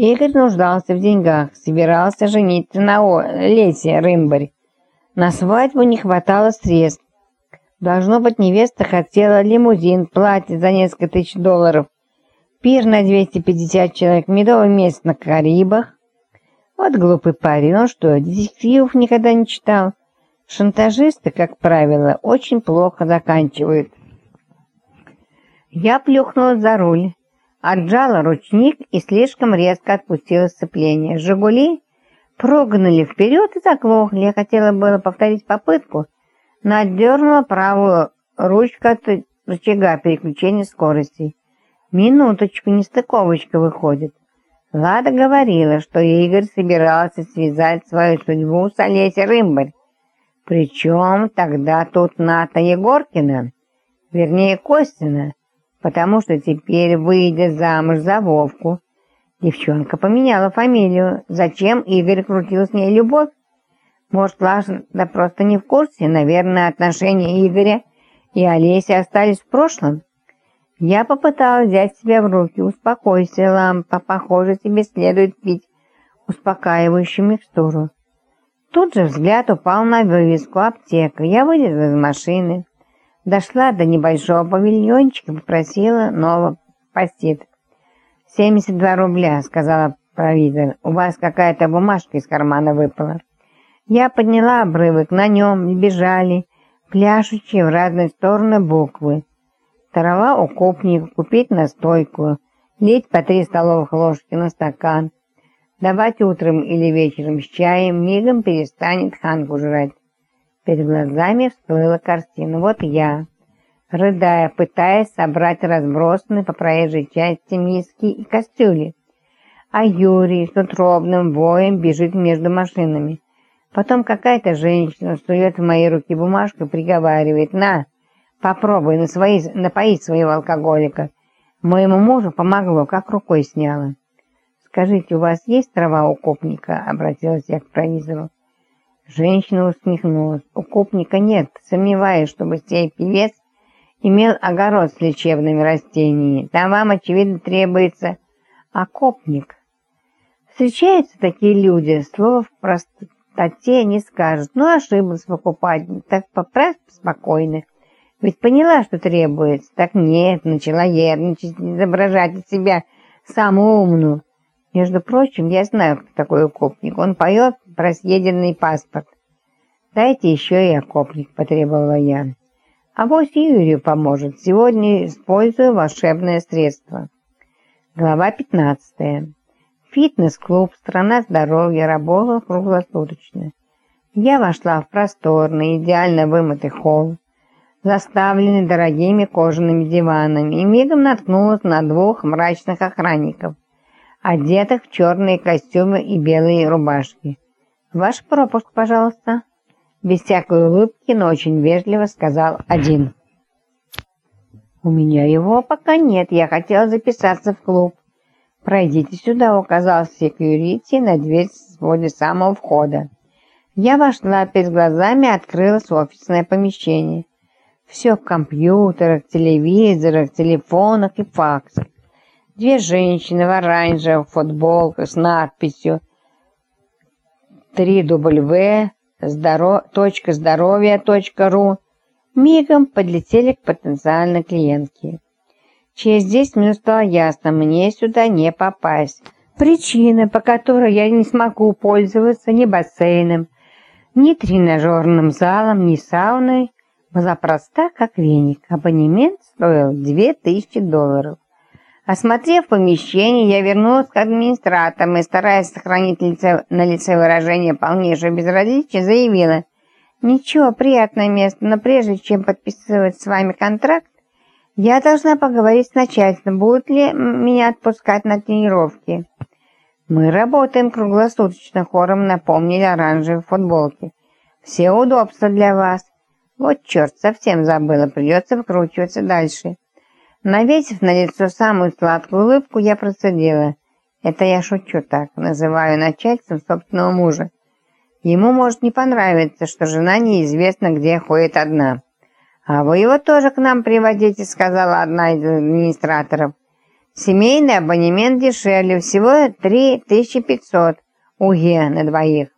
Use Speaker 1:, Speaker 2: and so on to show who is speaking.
Speaker 1: Игорь нуждался в деньгах, собирался жениться на Лесе Рымбарь. На свадьбу не хватало средств. Должно быть, невеста хотела лимузин, платье за несколько тысяч долларов, пир на 250 человек, медовый месяц на Карибах. Вот глупый парень, он что, детективов никогда не читал? Шантажисты, как правило, очень плохо заканчивают. Я плюхнулась за руль, отжала ручник и слишком резко отпустила сцепление. «Жигули» прогнали вперед и заглохли. Я хотела было повторить попытку, но отдернула правую ручку от рычага переключения скорости. Минуточку, нестыковочка выходит. Лада говорила, что Игорь собирался связать свою судьбу с Олесей Рымбарь. Причем тогда тут Ната Егоркина, вернее Костина, потому что теперь, выйдя замуж за Вовку, девчонка поменяла фамилию. Зачем Игорь крутил с ней любовь? Может, Лаша да просто не в курсе? Наверное, отношения Игоря и Олеси остались в прошлом. Я попыталась взять себя в руки. Успокойся, лампа, похоже, тебе следует пить успокаивающую микстуру. Тут же взгляд упал на вывеску «Аптека». Я вылезла из машины, дошла до небольшого павильончика, попросила нового постит. «72 рубля», — сказала провизор. «У вас какая-то бумажка из кармана выпала». Я подняла обрывок, на нем бежали пляшущие в разные стороны буквы. Трава укопника, купить настойку, лить по три столовых ложки на стакан, давать утром или вечером с чаем, мигом перестанет ханку жрать. Перед глазами всплыла картина. Вот я, рыдая, пытаясь собрать разбросанные по проезжей части миски и кастрюли. А Юрий с утробным воем бежит между машинами. Потом какая-то женщина сует в мои руки бумажку и приговаривает «На, Попробуй на свои, напоить своего алкоголика. Моему мужу помогло, как рукой сняло. «Скажите, у вас есть трава укопника?» — обратилась я к провизору. Женщина усмехнулась. «Укопника нет. Сомневаюсь, чтобы сей певец имел огород с лечебными растениями. Там вам, очевидно, требуется окопник». Встречаются такие люди, слова в простоте не скажут. Ну, ошиблась покупатель, так поправь спокойно. Ведь поняла, что требуется. Так нет, начала ерничать, изображать из себя самую умную. Между прочим, я знаю, кто такой укопник. Он поет про съеденный паспорт. Дайте еще и окопник, потребовала я. А вот Юрию поможет. Сегодня использую волшебное средство. Глава 15. Фитнес-клуб «Страна здоровья» работал круглосуточно. Я вошла в просторный, идеально вымытый холл заставленный дорогими кожаными диванами, и мигом наткнулась на двух мрачных охранников, одетых в черные костюмы и белые рубашки. «Ваш пропуск, пожалуйста», — без всякой улыбки, но очень вежливо сказал один. «У меня его пока нет, я хотела записаться в клуб. Пройдите сюда», — указал секьюрити на дверь возле самого входа. Я вошла, перед глазами открылось офисное помещение. Все в компьютерах, телевизорах, телефонах и факсах. Две женщины в оранжевых футболках с надписью 3W точка здоровья ру мигом подлетели к потенциальной клиентке. Через 10 минут стало ясно, мне сюда не попасть. Причина, по которой я не смогу пользоваться ни бассейном, ни тренажерным залом, ни сауной, была проста, как веник. Абонемент стоил 2000 долларов. Осмотрев помещение, я вернулась к администраторам и, стараясь сохранить лице, на лице выражение полнейшего безразличия, заявила, «Ничего, приятное место, но прежде чем подписывать с вами контракт, я должна поговорить с начальством, будут ли меня отпускать на тренировки». «Мы работаем круглосуточно», — хором напомнили оранжевые футболки. «Все удобства для вас. Вот черт, совсем забыла, придется вкручиваться дальше. Навесив на лицо самую сладкую улыбку, я процедила. Это я шучу так, называю начальством собственного мужа. Ему может не понравиться, что жена неизвестно где ходит одна. «А вы его тоже к нам приводите», — сказала одна из администраторов. Семейный абонемент дешевле, всего 3500 УГ на двоих.